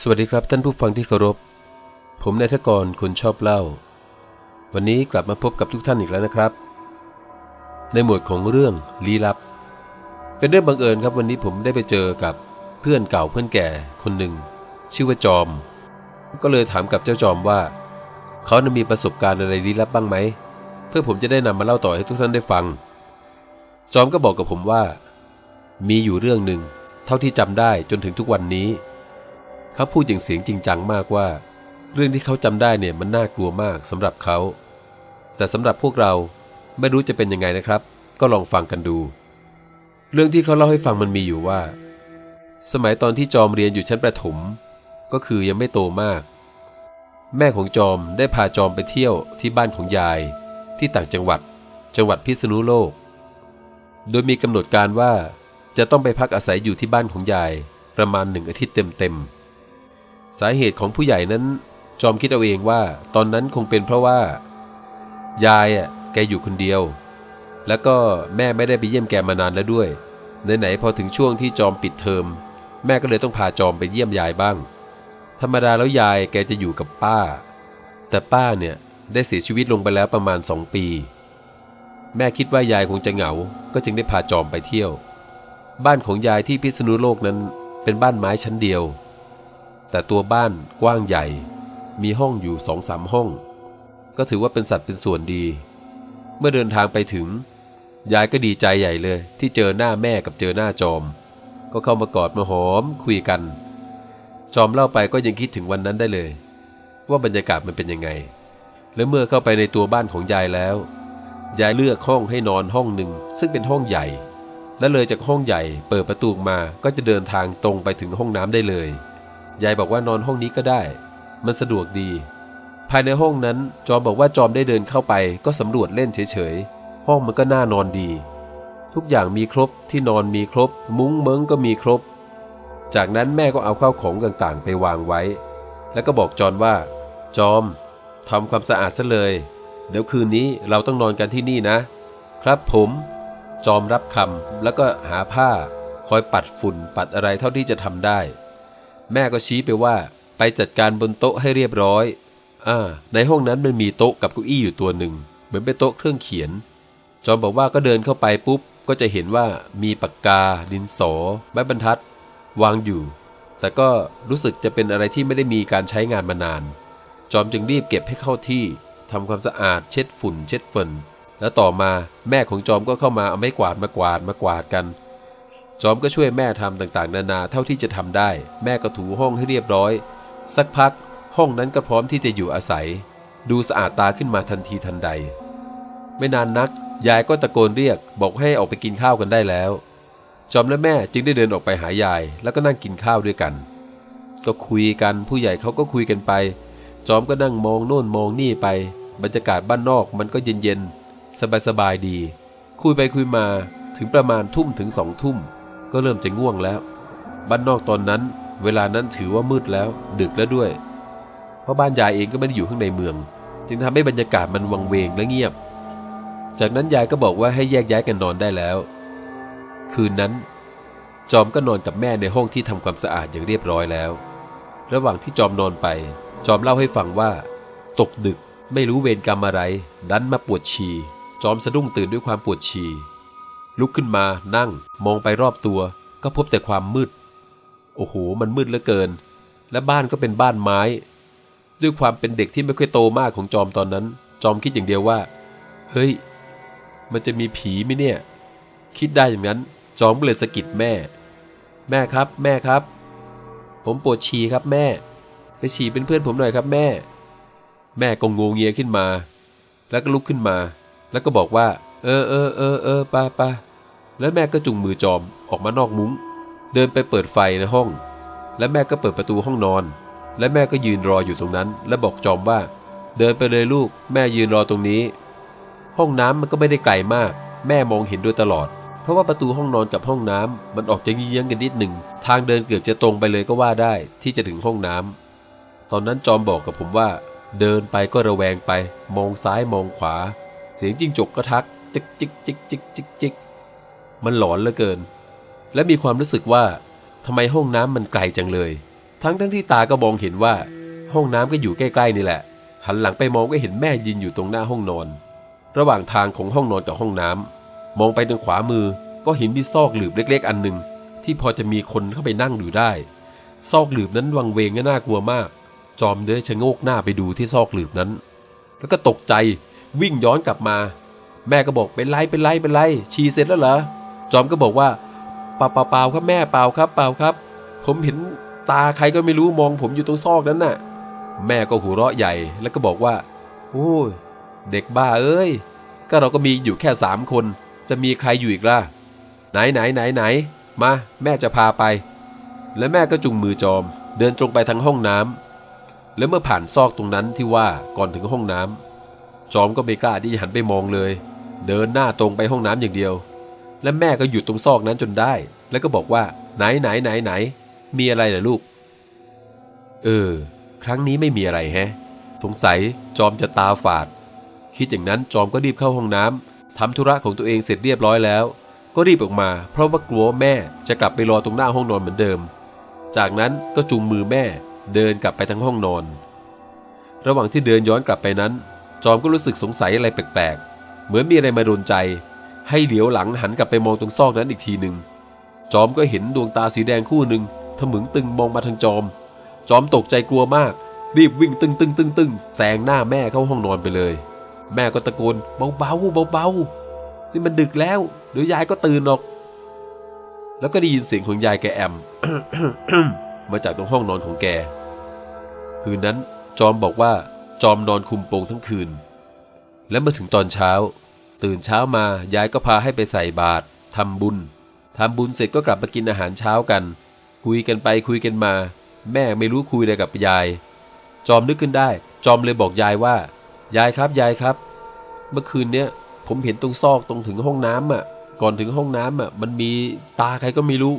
สวัสดีครับท่านผู้ฟังที่เคารพ ผมนายทกรคนชอบเล่า วันนี้กลับมาพบกับทุกท่านอีกแล้วนะครับ ในหมวดของเรื่องลี้ลับ เป็นเรื่องบังเอิญครับวันนี้ผมได้ไปเจอกับเพื่อนเก่าเพื่อนแก่คนหนึ่ง ชื่อว่าจอม ก็เลยถามกับเจ้าจอมว่า เขานะมีประสบการณ์อะไรลี้ลับบ้างไหม เพื่อผมจะได้นำมาเล่าต่อให้ทุกท่านได้ฟัง จอมก็บอกกับผมว่า มีอยู่เรื่องหนึ่งเท่าที่จำได้จนถึงทุกวันนี้ เขาพูดอย่างเสียงจริงจังมากว่า เรื่องที่เขาจำได้เนี่ยมันน่ากลัวมากสำหรับเขา แต่สำหรับพวกเราไม่รู้จะเป็นยังไงนะครับ ก็ลองฟังกันดู เรื่องที่เขาเล่าให้ฟังมันมีอยู่ว่า สมัยตอนที่จอมเรียนอยู่ชั้นประถม ก็คือยังไม่โตมาก แม่ของจอมได้พาจอมไปเที่ยวที่บ้านของยาย ที่ต่างจังหวัด จังหวัดพิษณุโลก โดยมีกำหนดการว่าจะต้องไปพักอาศัยอยู่ที่บ้านของยายประมาณหนึ่งอาทิตย์เต็มๆ สาเหตุของผู้ใหญ่นั้น จอมคิดเอาเองว่า ตอนนั้นคงเป็นเพราะว่า ยายอะแกอยู่คนเดียว แล้วก็แม่ไม่ได้ไปเยี่ยมแกมานานแล้วด้วยไหนๆพอถึงช่วงที่จอมปิดเทอม แม่ก็เลยต้องพาจอมไปเยี่ยมยายบ้าง ธรรมดาแล้วยายแกจะอยู่กับป้า แต่ป้าเนี่ยได้เสียชีวิตลงไปแล้วประมาณสองปี แม่คิดว่ายายคงจะเหงา ก็จึงได้พาจอมไปเที่ยว บ้านของยายที่พิษณุโลกนั้นเป็นบ้านไม้ชั้นเดียว แต่ตัวบ้านกว้างใหญ่ มีห้องอยู่สองสามห้อง ก็ถือว่าเป็นสัตว์เป็นส่วนดี เมื่อเดินทางไปถึง ยายก็ดีใจใหญ่เลย ที่เจอหน้าแม่กับเจอหน้าจอม ก็เข้ามากอดมาหอมคุยกัน จอมเล่าไปก็ยังคิดถึงวันนั้นได้เลย ว่าบรรยากาศมันเป็นยังไง และเมื่อเข้าไปในตัวบ้านของยายแล้ว ยายเลือกห้องให้นอนห้องหนึ่งซึ่งเป็นห้องใหญ่และเลยจากห้องใหญ่เปิดประตูมาก็จะเดินทางตรงไปถึงห้องน้ำได้เลย ยายบอกว่านอนห้องนี้ก็ได้ มันสะดวกดี ภายในห้องนั้นจอมบอกว่าจอมได้เดินเข้าไป ก็สำรวจเล่นเฉยๆ ห้องมันก็น่านอนดี ทุกอย่างมีครบที่นอนมีครบ มุ้งเม้งก็มีครบ จากนั้นแม่ก็เอาข้าวของต่างๆ ไปวางไว้ แล้วก็บอกจอมว่า จอมทำความสะอาดซะเลย เดี๋ยวคืนนี้เราต้องนอนกันที่นี่นะ ครับผมจอมรับคำแล้วก็หาผ้า คอยปัดฝุ่นปัดอะไรเท่าที่จะทำได้ แม่ก็ชี้ไปว่า ไปจัดการบนโต๊ะให้เรียบร้อย อ่า ในห้องนั้นมันมีโต๊ะกับเก้าอี้อยู่ตัวหนึ่ง เหมือนเป็นโต๊ะเครื่องเขียน จอมบอกว่าก็เดินเข้าไปปุ๊บ ก็จะเห็นว่ามีปากกา ดินสอ ไม้บรรทัด วางอยู่ แต่ก็รู้สึกจะเป็นอะไรที่ไม่ได้มีการใช้งานมานาน จอมจึงรีบเก็บให้เข้าที่ทำความสะอาดเช็ดฝุ่น เช็ดฝุ่นแล้วต่อมาแม่ของจอมก็เข้ามาเอาไม้กวาดมากวาดมากวาดกัน จอมก็ช่วยแม่ทำต่างๆ นานาเท่าที่จะทำได้ แม่ก็ถูห้องให้เรียบร้อย สักพัก ห้องนั้นก็พร้อมที่จะอยู่อาศัย ดูสะอาดตาขึ้นมาทันทีทันใด ไม่นานนัก ยายก็ตะโกนเรียก บอกให้ออกไปกินข้าวกันได้แล้ว จอมและแม่จึงได้เดินออกไปหายาย แล้วก็นั่งกินข้าวด้วยกัน ก็คุยกันผู้ใหญ่เขาก็คุยกันไป จอมก็นั่งมองโน่นมองนี่ไป บรรยากาศบ้านนอกมันก็เย็นๆสบายๆดี คุยไปคุยมาถึงประมาณทุ่มถึงสองทุ่ม ก็เริ่มจะง่วงแล้ว บ้านนอกตอนนั้น เวลานั้นถือว่ามืดแล้ว ดึกแล้วด้วย เพราะบ้านยายเองก็ไม่ได้อยู่ข้างในเมือง จึงทำให้บรรยากาศมันวังเวงและเงียบ จากนั้นยายก็บอกว่าให้แยกย้ายกันนอนได้แล้ว คืนนั้น จอมก็นอนกับแม่ในห้องที่ทำความสะอาดอย่างเรียบร้อยแล้ว ระหว่างที่จอมนอนไป จอมเล่าให้ฟังว่า ตกดึกไม่รู้เวรกรรมอะไร ดันมาปวดฉี่จอมสะดุ้งตื่นด้วยความปวดฉี่ ลุกขึ้นมานั่งมองไปรอบตัว ก็พบแต่ความมืด โอ้โห มันมืดเหลือเกิน และบ้านก็เป็นบ้านไม้ ด้วยความเป็นเด็กที่ไม่ค่อยโตมากของจอมตอนนั้น จอมคิดอย่างเดียวว่า เฮ้ย มันจะมีผีไหมเนี่ย คิดได้อย่างนั้น จอมก็เลยสะกิดแม่ แม่ครับ แม่ครับ ผมปวดฉี่ครับแม่ ไปฉี่เป็นเพื่อนผมหน่อยครับแม่ แม่ก็งงเงียขึ้นมา แล้วก็ลุกขึ้นมา แล้วก็บอกว่า เออเออเออเออป้าป้าแล้วแม่ก็จุงมือจอมออกมานอกมุง้ง เดินไปเปิดไฟในห้อง และแม่ก็เปิดประตูห้องนอน และแม่ก็ยืนรออยู่ตรงนั้น และบอกจอมว่า เดินไปเลยลูก แม่ยืนรอตรงนี้ ห้องน้ำมันก็ไม่ได้ไกลมาก แม่มองเห็นโดยตลอด เพราะว่าประตูห้องนอนกับห้องน้ำมันออกจะเยื้องกันนิดหนึ่งทางเดินเกือบจะตรงไปเลยก็ว่าได้ ที่จะถึงห้องน้ำตอนนั้นจอมบอกกับผมว่า เดินไปก็ระแวงไป มองซ้ายมองขวา เสียงจิ้งจกก็ทัก จิกจิกจิกจิกจิกจิกมันหลอนเหลือเกิน และมีความรู้สึกว่าทำไมห้องน้ำมันไกลจังเลย ทั้งทั้งที่ตาก็มองเห็นว่า ห้องน้ำก็อยู่ใกล้ๆนี่แหละ หันหลังไปมองก็เห็นแม่ยืนอยู่ตรงหน้าห้องนอน ระหว่างทางของห้องนอนกับห้องน้ำมองไปทางขวามือก็เห็นมีซอกหลืบเล็ก ๆ อันหนึ่งที่พอจะมีคนเข้าไปนั่งอยู่ได้ ซอกหลืบนั้นวังเวงและน่ากลัวมาก จอมเดือชะโงกหน้าไปดูที่ซอกหลืบนั้น แล้วก็ตกใจวิ่งย้อนกลับมา แม่ก็บอกเป็นไรเป็นไรเป็นไรฉี่เสร็จแล้วเหรอจอมก็บอกว่าเปล่าเปล่าครับแม่เปล่าครับเปล่าครับ ผมเห็นตาใครก็ไม่รู้มองผมอยู่ตรงซอกนั้นน่ะ แม่ก็หัวเราะใหญ่แล้วก็บอกว่าโอ้ยเด็กบ้าเอ้ย ก็เราก็มีอยู่แค่สามคน จะมีใครอยู่อีกล่ะ ไหนไหนไหนไหนมาแม่จะพาไป และแม่ก็จุงมือจอม เดินตรงไปทางห้องน้ำแล้วเมื่อผ่านซอกตรงนั้นที่ว่าก่อนถึงห้องน้ำจอมก็ไม่กล้าที่จะหันไปมองเลย เดินหน้าตรงไปห้องน้ำอย่างเดียว และแม่ก็หยุดตรงซอกนั้นจนได้ แล้วก็บอกว่า ไหนไหนไหนไหน มีอะไรเหรอลูก เออ ครั้งนี้ไม่มีอะไรแฮะ สงสัยจอมจะตาฝาด คิดอย่างนั้นจอมก็รีบเข้าห้องน้ำทำธุระของตัวเองเสร็จเรียบร้อยแล้ว ก็รีบออกมา เพราะว่ากลัวแม่จะกลับไปรอตรงหน้าห้องนอนเหมือนเดิม จากนั้นก็จูงมือแม่เดินกลับไปทั้งห้องนอน ระหว่างที่เดินย้อนกลับไปนั้น จอมก็รู้สึกสงสัยอะไรแปลก เหมือนมีอะไรมาโดนใจ ให้เหลียวหลังหันกลับไปมองตรงซอกนั้นอีกทีหนึ่งจอมก็เห็นดวงตาสีแดงคู่หนึ่งทมึงตึงมองมาทางจอม จอมตกใจกลัวมาก รีบวิ่งตึงตึงตึงตึงแซงหน้าแม่เข้าห้องนอนไปเลย แม่ก็ตะโกนเบาเบาเบาเบาๆนี่มันดึกแล้วเดี๋ยวยายก็ตื่นหรอก แล้วก็ได้ยินเสียงของยายแกแอมมาจากตรงห้องนอนของแก คืนนั้นจอมบอกว่าจอมนอนคุมโปงทั้งคืน และเมื่อถึงตอนเช้า ตื่นเช้ามายายก็พาให้ไปใส่บาตรทำบุญทำบุญเสร็จก็กลับมากินอาหารเช้ากัน คุยกันไปคุยกันมา แม่ไม่รู้คุยอะไรกับยาย จอมนึกขึ้นได้ จอมเลยบอกยายว่า ยายครับยายครับ เมื่อคืนเนี้ยผมเห็นตรงซอกตรงถึงห้องน้ำอะ ก่อนถึงห้องน้ำอะ มันมีตาใครก็ไม่รู้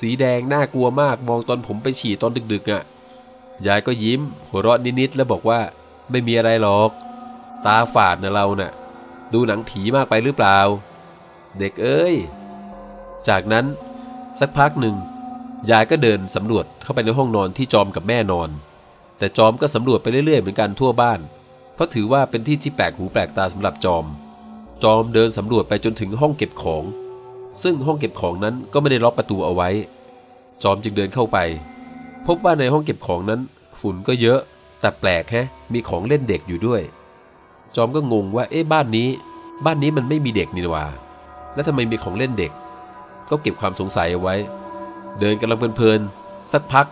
สีแดงน่ากลัวมากมองตอนผมไปฉี่ตอนดึกๆอะยายก็ยิ้ม หัวเราะนิดๆแล้วบอกว่า ไม่มีอะไรหรอก ตาฝาดนะเราเน่ะ ดูหนังผีมากไปหรือเปล่า เด็กเอ้ย จากนั้นสักพักหนึ่ง ยายก็เดินสำรวจเข้าไปในห้องนอนที่จอมกับแม่นอน แต่จอมก็สำรวจไปเรื่อยๆเหมือนกันทั่วบ้าน เพราะถือว่าเป็นที่ที่แปลกหูแปลกตาสำหรับจอม จอมเดินสำรวจไปจนถึงห้องเก็บของ ซึ่งห้องเก็บของนั้นก็ไม่ได้ล็อกประตูเอาไว้ จอมจึงเดินเข้าไป พบว่าในห้องเก็บของนั้น ฝุ่นก็เยอะ แต่แปลกแฮะมีของเล่นเด็กอยู่ด้วย จอมก็งงว่าเอ๊ะบ้านนี้ บ้านนี้มันไม่มีเด็กนี่ว่า แล้วทำไมมีของเล่นเด็ก ก็เก็บความสงสัยเอาไว้ เดินกำลังเพลินๆสักพัก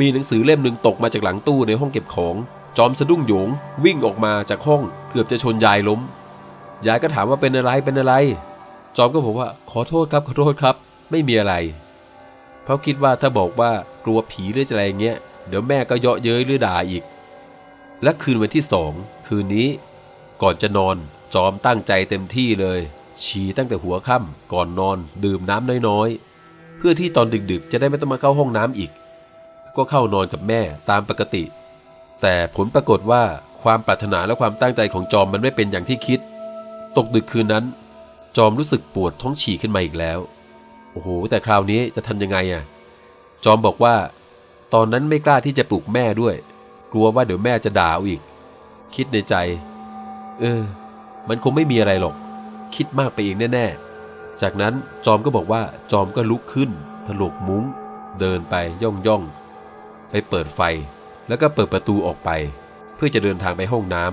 มีหนังสือเล่มหนึ่งตกมาจากหลังตู้ในห้องเก็บของ จอมสะดุ้งโหยง วิ่งออกมาจากห้องเกือบจะชนยายล้ม ยายก็ถามว่าเป็นอะไรเป็นอะไร จอมก็บอกว่าขอโทษครับขอโทษครับ ไม่มีอะไร เพราะคิดว่าถ้าบอกว่ากลัวผีหรืออะไรเงี้ยเดี๋ยวแม่ก็เยาะเย้ยหรือด่าอีก และคืนวันที่สองคืนนี้ ก่อนจะนอน จอมตั้งใจเต็มที่เลย ฉี่ตั้งแต่หัวค่ำก่อนนอน ดื่มน้ำน้อยๆ เพื่อที่ตอนดึกๆ จะได้ไม่ต้องมาเข้าห้องน้ำอีก ก็เข้านอนกับแม่ตามปกติ แต่ผลปรากฏว่าความปรารถนาและความตั้งใจของจอมมันไม่เป็นอย่างที่คิด ตกดึกคืนนั้น จอมรู้สึกปวดท้องฉี่ขึ้นมาอีกแล้ว โอ้โห แต่คราวนี้จะทำยังไงอะ่ะ จอมบอกว่า ตอนนั้นไม่กล้าที่จะปลุกแม่ด้วย กลัวว่าเดี๋ยวแม่จะด่าเอาอีก คิดในใจ เออ มันคงไม่มีอะไรหรอก คิดมากไปเองแน่ๆ จากนั้นจอมก็บอกว่าจอมก็ลุกขึ้นถลกมุ้ง เดินไปย่องย่องๆไปเปิดไฟ แล้วก็เปิดประตูออกไป เพื่อจะเดินทางไปห้องน้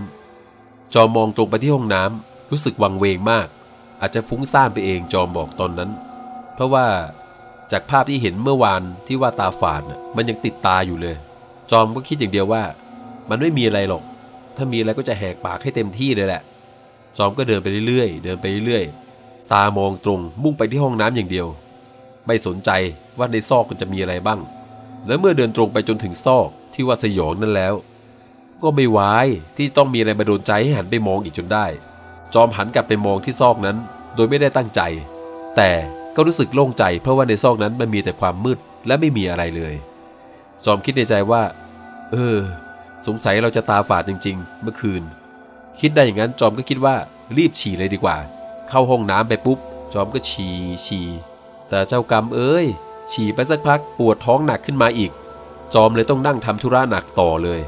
ำจอมมองตรงไปที่ห้องน้ำรู้สึกวังเวงมาก อาจจะฟุ้งซ่านไปเองจอมบอกตอนนั้น เพราะว่าจากภาพที่เห็นเมื่อวานที่ว่าตาฝาดน่ะมันยังติดตาอยู่เลย จอมก็คิดอย่างเดียวว่า มันไม่มีอะไรหรอก ถ้ามีอะไรก็จะแหกปากให้เต็มที่เลยแหละ จอมก็เดินไปเรื่อยๆ เดินไปเรื่อยๆ ตามองตรงมุ่งไปที่ห้องน้ำอย่างเดียว ไม่สนใจว่าในซอกมันจะมีอะไรบ้าง และเมื่อเดินตรงไปจนถึงซอกที่ว่าสยองนั่นแล้ว ก็ไม่วายที่ต้องมีอะไรมาโดนใจให้หันไปมองอีกจนได้ จอมหันกลับไปมองที่ซอกนั้น โดยไม่ได้ตั้งใจ แต่ก็รู้สึกโล่งใจ เพราะว่าในซอกนั้นมันมีแต่ความมืดและไม่มีอะไรเลย จอมคิดในใจว่า เออ สงสัยเราจะตาฝาดจริง ๆ เมื่อคืน คิดได้อย่างนั้นจอมก็คิดว่ารีบฉี่เลยดีกว่า เข้าห้องน้ำไปปุ๊บ จอมก็ฉี่ฉี่แต่เจ้ากรรมเอ้ย ฉี่ไปสักพักปวดท้องหนักขึ้นมาอีกจจอมเลยต้องนั่งทำธุระหนักต่อเลย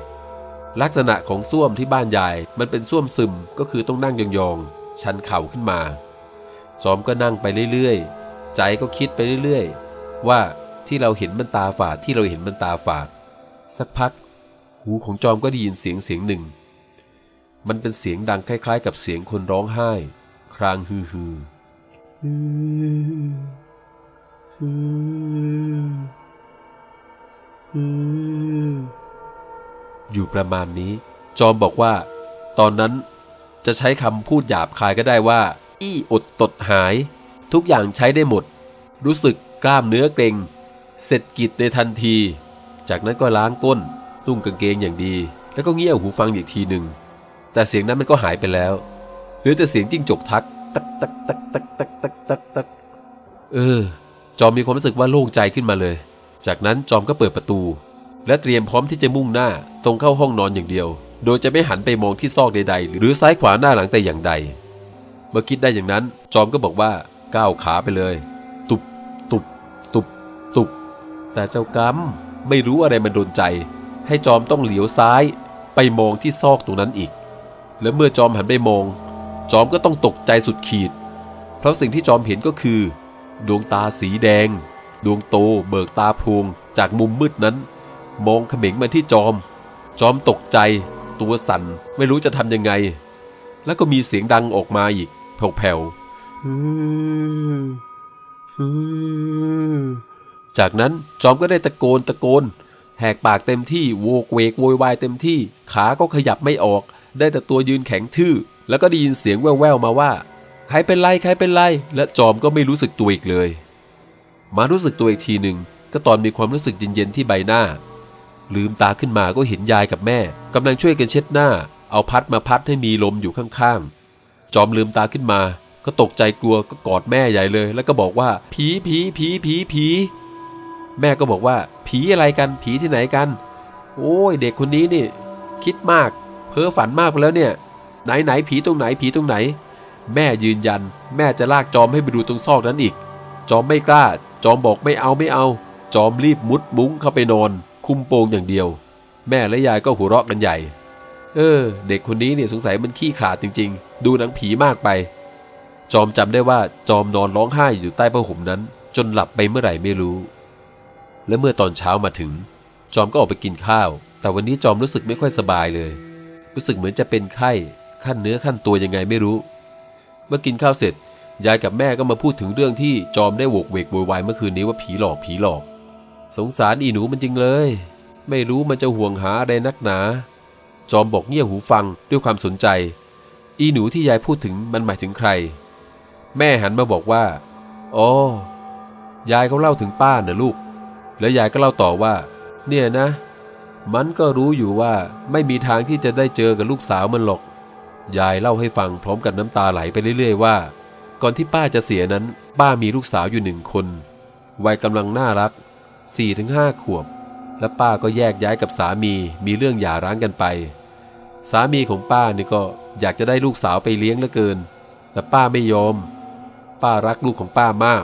ลักษณะของส้วมที่บ้านยายมันเป็นส้วมซึมก็คือต้องนั่งยองๆ ชันเข่าขึ้นมา จอมก็นั่งไปเรื่อยๆ ใจก็คิดไปเรื่อยๆ ว่าที่เราเห็นมันตาฝาดที่เราเห็นมันตาฝาด สักพัก หูของจอมก็ได้ยินเสียงเสียงหนึ่ง มันเป็นเสียงดังคล้ายๆ กับเสียงคนร้องไห้ ครางฮือฮืออยู่ประมาณนี้ จอมบอกว่า ตอนนั้นจะใช้คำพูดหยาบคายก็ได้ว่า อี้อดตดหาย ทุกอย่างใช้ได้หมด รู้สึกกล้ามเนื้อเกร็ง เสร็จกิจในทันที จากนั้นก็ล้างก้น นุ่งกางเกงอย่างดี แล้วก็เงี่ยวหูฟังอีกทีหนึ่ง แต่เสียงนั้นมันก็หายไปแล้วเหลือแต่เสียงจิ้งจกทัก ตักตักตักตักตักตักตักตักเออ จอมมีความรู้สึกว่าโล่งใจขึ้นมาเลย จากนั้นจอมก็เปิดประตู และเตรียมพร้อมที่จะมุ่งหน้าตรงเข้าห้องนอนอย่างเดียว โดยจะไม่หันไปมองที่ซอกใดๆ หรือซ้ายขวาหน้าหลังแต่อย่างใด เมื่อคิดได้อย่างนั้น จอมก็บอกว่าก้าวขาไปเลย ตุบ ตุบ ตุบ ตุบ แต่เจ้ากำไม่รู้อะไรมันโดนใจ ให้จอมต้องเหลียวซ้ายไปมองที่ซอกตรงนั้นอีก และเมื่อจอมหันไปมอง จอมก็ต้องตกใจสุดขีด เพราะสิ่งที่จอมเห็นก็คือ ดวงตาสีแดง ดวงโตเบิกตาพวงจากมุมมืดนั้น มองเขม็งมาที่จอม จอมตกใจ ตัวสั่นไม่รู้จะทำยังไง แล้วก็มีเสียงดังออกมาอีกแผ่วๆจากนั้นจอมก็ได้ตะโกนตะโกน แหกปากเต็มที่โวกเวกโวยวายเต็มที่ ขาก็ขยับไม่ออก ได้แต่ตัวยืนแข็งทื่อ แล้วก็ได้ยินเสียงแว่วๆมาว่า ใครเป็นไรใครเป็นไร และจอมก็ไม่รู้สึกตัวอีกเลย มารู้สึกตัวอีกทีหนึ่งก็ตอนมีความรู้สึกเย็นๆที่ใบหน้า ลืมตาขึ้นมาก็เห็นยายกับแม่กำลังช่วยกันเช็ดหน้า เอาพัดมาพัดให้มีลมอยู่ข้างๆ จอมลืมตาขึ้นมา ก็ตกใจกลัวก็กอดแม่ใหญ่เลย แล้วก็บอกว่าผีผีผีผีผี แม่ก็บอกว่า ผีอะไรกันผีที่ไหนกัน โอ้ยเด็กคนนี้นี่ คิดมาก เพ้อฝันมากไปแล้วเนี่ย ไหนไหนผีตรงไหนผีตรงไหน แม่ยืนยัน แม่จะลากจอมให้ไปดูตรงซอกนั้นอีก จอมไม่กล้า จอมบอกไม่เอาไม่เอา จอมรีบมุดมุ้งเข้าไปนอน คุมโปงอย่างเดียว แม่และยายก็หัวเราะกันใหญ่ เออ เด็กคนนี้เนี่ยสงสัยมันขี้ขลาดจริง ๆ ดูหนังผีมากไปจอมจำได้ว่าจอมนอนร้องไห้อยู่ใต้ผ้าห่มนั้น จนหลับไปเมื่อไหร่ไม่รู้ และเมื่อตอนเช้ามาถึง จอมก็ออกไปกินข้าว แต่วันนี้จอมรู้สึกไม่ค่อยสบายเลย รู้สึกเหมือนจะเป็นไข้ขั้นเนื้อขั้นตัวยังไงไม่รู้ เมื่อกินข้าวเสร็จ ยายกับแม่ก็มาพูดถึงเรื่องที่จอมได้โวกเวกโวยวายเมื่อคืนนี้ว่าผีหลอกผีหลอก สงสารอีหนูมันจริงเลย ไม่รู้มันจะห่วงหาอะไรนักหนา จอมบอกเงี่ยหูฟังด้วยความสนใจ อีหนูที่ยายพูดถึงมันหมายถึงใคร แม่หันมาบอกว่า อ๋อ ยายเขาเล่าถึงป้าน่ะลูก แล้วยายก็เล่าต่อว่า เนี่ยนะ มันก็รู้อยู่ว่าไม่มีทางที่จะได้เจอกับลูกสาวมันหรอก ยายเล่าให้ฟังพร้อมกับน้ำตาไหลไปเรื่อย ๆ ว่า ก่อนที่ป้าจะเสียนั้น ป้ามีลูกสาวอยู่หนึ่งคน วัยกำลังน่ารัก 4-5ถึงห้าขวบ และป้าก็แยกย้ายกับสามีมีเรื่องหย่าร้างกันไป สามีของป้านี่ก็อยากจะได้ลูกสาวไปเลี้ยงเหลือเกิน แต่ป้าไม่ยอม ป้ารักลูกของป้ามาก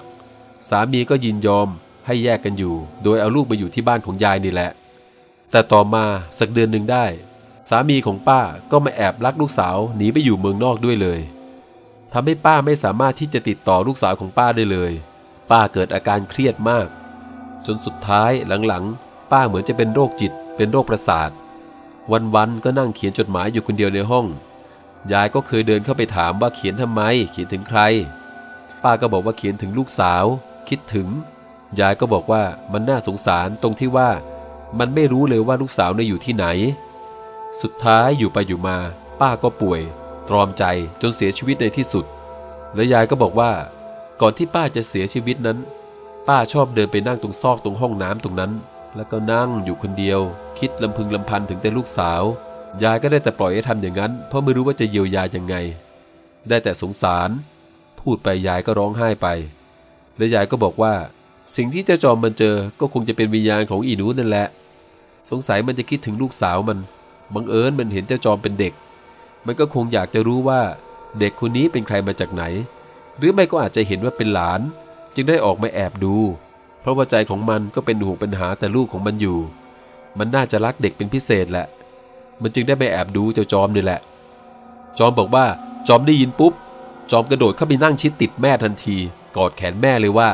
สามีก็ยินยอม ให้แยกกันอยู่ โดยเอาลูกมาอยู่ที่บ้านของยายนี่แหละ แต่ต่อมาสักเดือนหนึ่งได้ สามีของป้าก็มาแอบลักลูกสาวหนีไปอยู่เมืองนอกด้วยเลยทำให้ป้าไม่สามารถที่จะติดต่อลูกสาวของป้าได้เลย ป้าเกิดอาการเครียดมาก จนสุดท้ายหลังๆ ป้าเหมือนจะเป็นโรคจิต เป็นโรคประสาท วันๆก็นั่งเขียนจดหมายอยู่คนเดียวในห้อง ยายก็เคยเดินเข้าไปถามว่าเขียนทำไม เขียนถึงใคร ป้าก็บอกว่าเขียนถึงลูกสาว คิดถึง ยายก็บอกว่ามันน่าสงสารตรงที่ว่า มันไม่รู้เลยว่าลูกสาวเนี่ยอยู่ที่ไหน สุดท้ายอยู่ไปอยู่มา ป้าก็ป่วย ตรอมใจจนเสียชีวิตในที่สุด และยายก็บอกว่า ก่อนที่ป้าจะเสียชีวิตนั้น ป้าชอบเดินไปนั่งตรงซอกตรงห้องน้ำตรงนั้น แล้วก็นั่งอยู่คนเดียว คิดลำพึงลำพันถึงแต่ลูกสาว ยายก็ได้แต่ปล่อยให้ทำอย่างนั้น เพราะไม่รู้ว่าจะเยียวยายังไง ได้แต่สงสาร พูดไปยายก็ร้องไห้ไป และยายก็บอกว่า สิ่งที่เจ้าจอมมันเจอก็คงจะเป็นวิญญาณของอีหนูนั่นแหละ สงสัยมันจะคิดถึงลูกสาวมันบังเอิญมันเห็นเจ้าจอมเป็นเด็ก มันก็คงอยากจะรู้ว่าเด็กคนนี้เป็นใครมาจากไหน หรือไม่ก็อาจจะเห็นว่าเป็นหลาน จึงได้ออกมาแอบดู เพราะว่าใจของมันก็เป็นห่วงป็นหาแต่ลูกของมันอยู่ มันน่าจะรักเด็กเป็นพิเศษแหละ มันจึงได้ไปแอบดูเจ้าจอมนี่แหละ จอมบอกว่าจอมได้ยินปุ๊บ จอมกระโดดเข้าไปนั่งชิดติดแม่ทันที กอดแขนแม่เลยว่า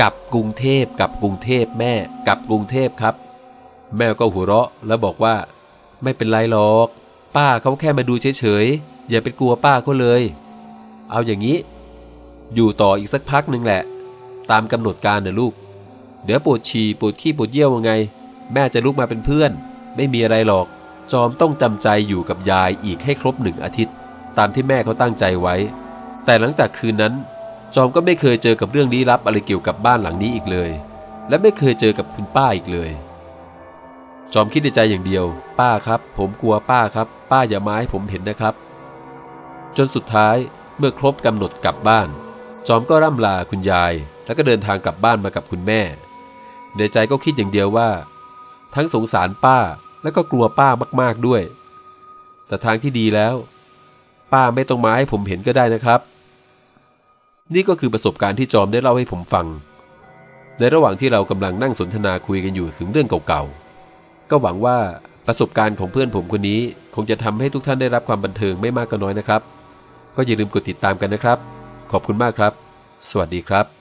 กับกรุงเทพกับกรุงเทพแม่กับกรุงเทพครับ แม่ก็หัวเราะแล้วบอกว่า ไม่เป็นไรหรอก ป้าเขาแค่มาดูเฉยๆอย่าไปกลัวป้าเขาเลย เอาอย่างนี้ อยู่ต่ออีกสักพักหนึ่งแหละ ตามกำหนดการนะลูก เดี๋ยวปวดฉี่ปวดขี้ปวดเยี่ยวยังไง แม่จะลุกมาเป็นเพื่อน ไม่มีอะไรหรอก จอมต้องจำใจอยู่กับยายอีกให้ครบหนึ่งอาทิตย์ ตามที่แม่เขาตั้งใจไว้ แต่หลังจากคืนนั้น จอมก็ไม่เคยเจอกับเรื่องลี้ลับอะไรเกี่ยวกับบ้านหลังนี้อีกเลย และไม่เคยเจอกับคุณป้าอีกเลย จอมคิดในใจอย่างเดียว ป้าครับ ผมกลัวป้าครับ ป้าอย่ามาให้ผมเห็นนะครับ จนสุดท้ายเมื่อครบกำหนดกลับบ้าน จอมก็ร่ำลาคุณยาย แล้วก็เดินทางกลับบ้านมากับคุณแม่ ในใจก็คิดอย่างเดียวว่า ทั้งสงสารป้าและก็กลัวป้ามาก ๆด้วย แต่ทางที่ดีแล้ว ป้าไม่ต้องมาให้ผมเห็นก็ได้นะครับ นี่ก็คือประสบการณ์ที่จอมได้เล่าให้ผมฟัง ในระหว่างที่เรากำลังนั่งสนทนาคุยกันอยู่ถึงเรื่องเก่าๆ ก็หวังว่าประสบการณ์ของเพื่อนผมคนนี้ คงจะทำให้ทุกท่านได้รับความบันเทิงไม่มากก็น้อยนะครับ ก็อย่าลืมกดติดตามกันนะครับ ขอบคุณมากครับ สวัสดีครับ